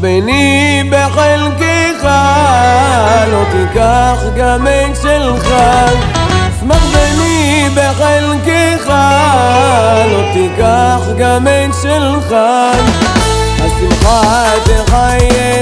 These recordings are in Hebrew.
בני בחלקך, לא תיקח גם את שלך. שמח בני בחלקך, לא תיקח גם את שלך. השמחה תחיה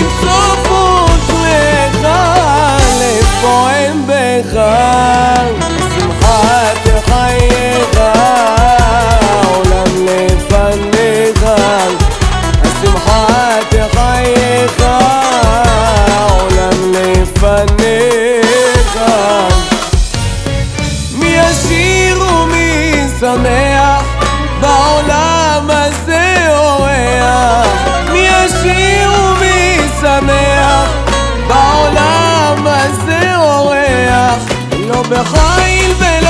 למצוא פות לך לפועם בך بخايل بلا